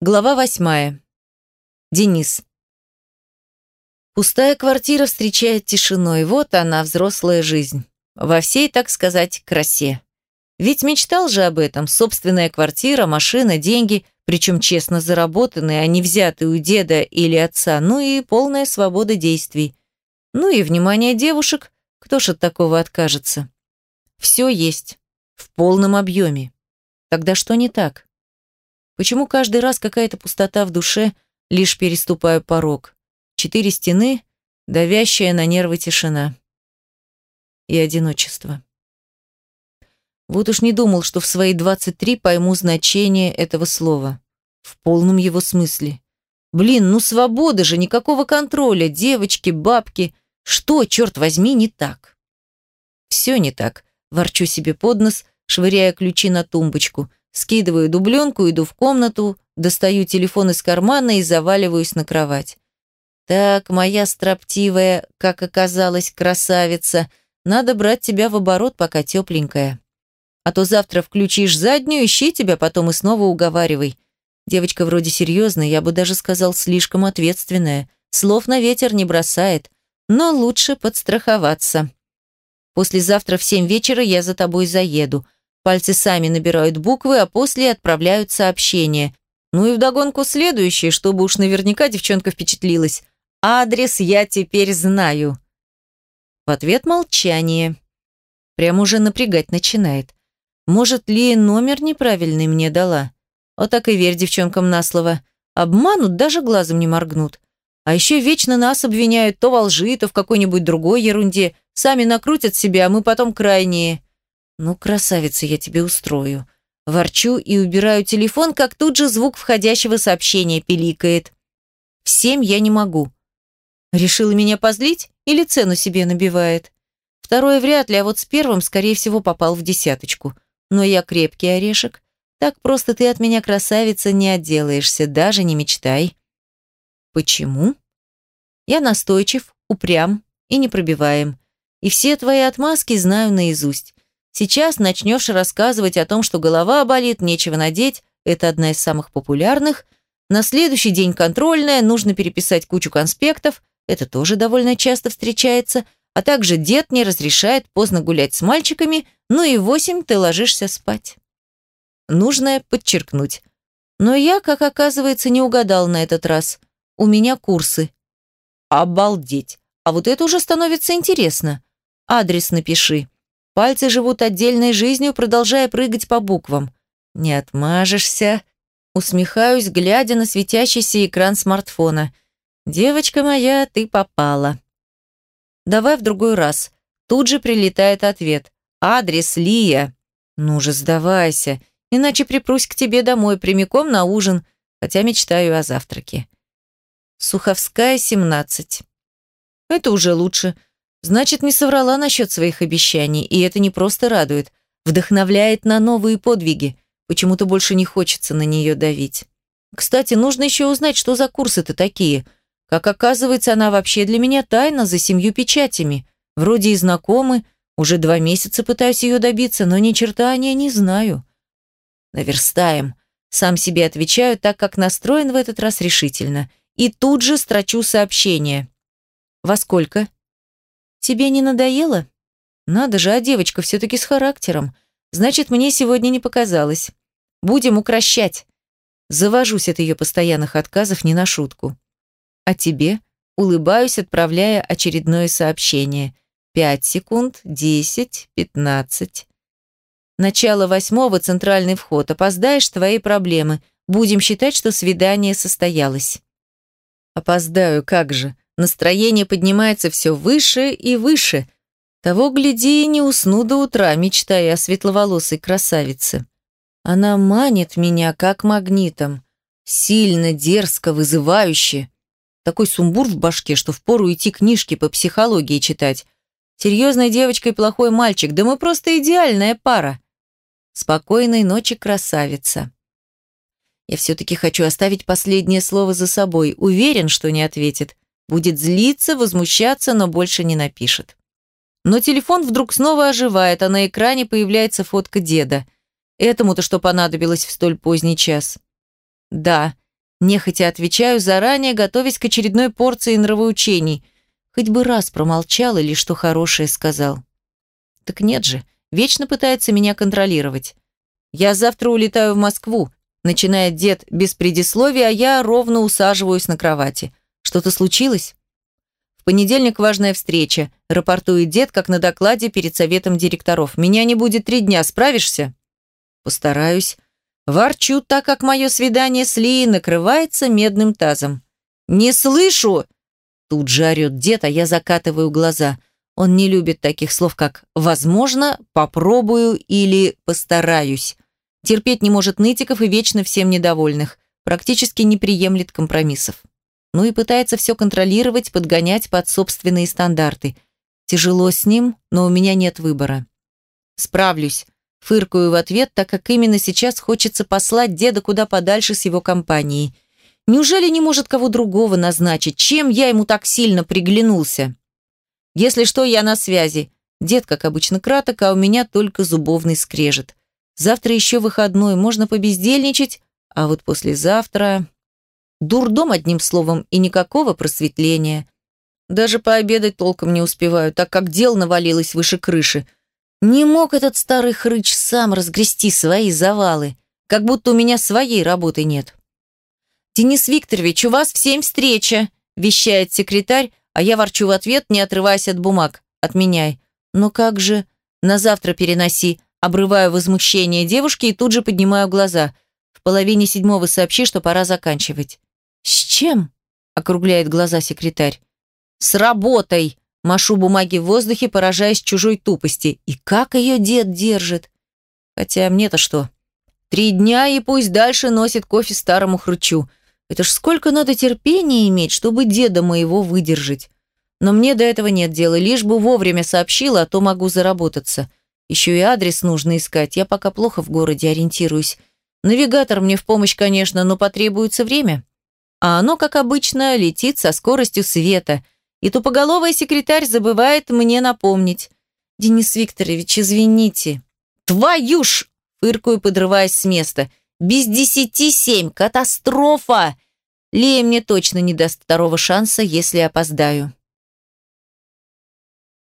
Глава восьмая. Денис. Пустая квартира встречает тишиной. Вот она, взрослая жизнь. Во всей, так сказать, красе. Ведь мечтал же об этом. Собственная квартира, машина, деньги, причем честно заработанные, а не взятые у деда или отца. Ну и полная свобода действий. Ну и внимание девушек. Кто ж от такого откажется? Все есть. В полном объеме. Тогда что не так? Почему каждый раз какая-то пустота в душе, лишь переступаю порог? Четыре стены, давящая на нервы тишина. И одиночество. Вот уж не думал, что в свои 23 пойму значение этого слова. В полном его смысле. Блин, ну свобода же, никакого контроля, девочки, бабки. Что, черт возьми, не так? Все не так, ворчу себе под нос, швыряя ключи на тумбочку – Скидываю дубленку, иду в комнату, достаю телефон из кармана и заваливаюсь на кровать. Так, моя строптивая, как оказалось, красавица, надо брать тебя в оборот, пока тепленькая. А то завтра включишь заднюю, ищи тебя потом и снова уговаривай. Девочка вроде серьезная, я бы даже сказал, слишком ответственная. Слов на ветер не бросает, но лучше подстраховаться. Послезавтра в семь вечера я за тобой заеду. Пальцы сами набирают буквы, а после отправляют сообщение. Ну и вдогонку следующее, чтобы уж наверняка девчонка впечатлилась. Адрес я теперь знаю. В ответ молчание. Прям уже напрягать начинает. Может ли номер неправильный мне дала? Вот так и верь девчонкам на слово. Обманут, даже глазом не моргнут. А еще вечно нас обвиняют то во лжи, то в какой-нибудь другой ерунде. Сами накрутят себя, а мы потом крайние. «Ну, красавица, я тебе устрою». Ворчу и убираю телефон, как тут же звук входящего сообщения пиликает. В семь я не могу. Решила меня позлить или цену себе набивает? Второе вряд ли, а вот с первым, скорее всего, попал в десяточку. Но я крепкий орешек. Так просто ты от меня, красавица, не отделаешься, даже не мечтай. Почему? Я настойчив, упрям и непробиваем. И все твои отмазки знаю наизусть. Сейчас начнешь рассказывать о том, что голова болит, нечего надеть, это одна из самых популярных. На следующий день контрольная, нужно переписать кучу конспектов, это тоже довольно часто встречается, а также дед не разрешает поздно гулять с мальчиками, ну и восемь ты ложишься спать. Нужно подчеркнуть. Но я, как оказывается, не угадал на этот раз. У меня курсы. Обалдеть. А вот это уже становится интересно. Адрес напиши. Пальцы живут отдельной жизнью, продолжая прыгать по буквам. «Не отмажешься», усмехаюсь, глядя на светящийся экран смартфона. «Девочка моя, ты попала». «Давай в другой раз». Тут же прилетает ответ. «Адрес Лия». «Ну же, сдавайся, иначе припрусь к тебе домой прямиком на ужин, хотя мечтаю о завтраке». Суховская, 17. Это уже лучше. Значит, не соврала насчет своих обещаний, и это не просто радует, вдохновляет на новые подвиги. Почему-то больше не хочется на нее давить. Кстати, нужно еще узнать, что за курсы-то такие. Как оказывается, она вообще для меня тайна за семью печатями. Вроде и знакомы, уже два месяца пытаюсь ее добиться, но ни черта о ней не знаю. Наверстаем. Сам себе отвечаю, так как настроен в этот раз решительно. И тут же строчу сообщение. «Во сколько?» Тебе не надоело? Надо же, а девочка все-таки с характером. Значит, мне сегодня не показалось. Будем укращать. Завожусь от ее постоянных отказов не на шутку. А тебе? Улыбаюсь, отправляя очередное сообщение. Пять секунд, десять, пятнадцать. Начало восьмого, центральный вход. Опоздаешь, твои проблемы. Будем считать, что свидание состоялось. Опоздаю, как же. Настроение поднимается все выше и выше. Того, гляди, не усну до утра, мечтая о светловолосой красавице. Она манит меня, как магнитом. Сильно, дерзко, вызывающе. Такой сумбур в башке, что впору идти книжки по психологии читать. Серьезной девочкой плохой мальчик, да мы просто идеальная пара. Спокойной ночи, красавица. Я все-таки хочу оставить последнее слово за собой. Уверен, что не ответит. Будет злиться, возмущаться, но больше не напишет. Но телефон вдруг снова оживает, а на экране появляется фотка деда. Этому-то что понадобилось в столь поздний час? Да, Нехотя отвечаю, заранее готовясь к очередной порции нравоучений. Хоть бы раз промолчал или что хорошее сказал. Так нет же, вечно пытается меня контролировать. Я завтра улетаю в Москву, начинает дед без предисловия, а я ровно усаживаюсь на кровати. Что-то случилось? В понедельник важная встреча, рапортует дед, как на докладе перед советом директоров. Меня не будет три дня, справишься? Постараюсь. Ворчу, так как мое свидание с Лией накрывается медным тазом. «Не слышу!» Тут же орет дед, а я закатываю глаза. Он не любит таких слов, как «возможно», «попробую» или «постараюсь». Терпеть не может нытиков и вечно всем недовольных. Практически не приемлет компромиссов. Ну и пытается все контролировать, подгонять под собственные стандарты. Тяжело с ним, но у меня нет выбора. Справлюсь. Фыркаю в ответ, так как именно сейчас хочется послать деда куда подальше с его компанией. Неужели не может кого другого назначить? Чем я ему так сильно приглянулся? Если что, я на связи. Дед, как обычно, краток, а у меня только зубовный скрежет. Завтра еще выходной, можно побездельничать, а вот послезавтра... Дурдом, одним словом, и никакого просветления. Даже пообедать толком не успеваю, так как дел навалилось выше крыши. Не мог этот старый хрыч сам разгрести свои завалы, как будто у меня своей работы нет. «Денис Викторович, у вас в семь встреча», – вещает секретарь, а я ворчу в ответ, не отрываясь от бумаг. «Отменяй». «Но как же?» «На завтра переноси». Обрываю возмущение девушки и тут же поднимаю глаза. В половине седьмого сообщи, что пора заканчивать. «С чем?» – округляет глаза секретарь. «С работой!» Машу бумаги в воздухе, поражаясь чужой тупости. И как ее дед держит? Хотя мне-то что? Три дня и пусть дальше носит кофе старому хручу. Это ж сколько надо терпения иметь, чтобы деда моего выдержать. Но мне до этого нет дела, лишь бы вовремя сообщила, а то могу заработаться. Еще и адрес нужно искать, я пока плохо в городе ориентируюсь. Навигатор мне в помощь, конечно, но потребуется время. А оно, как обычно, летит со скоростью света – и тупоголовая секретарь забывает мне напомнить. «Денис Викторович, извините». «Твою ж!» – фыркую, подрываясь с места. «Без десяти семь! Катастрофа!» Лея мне точно не даст второго шанса, если опоздаю.